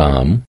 calm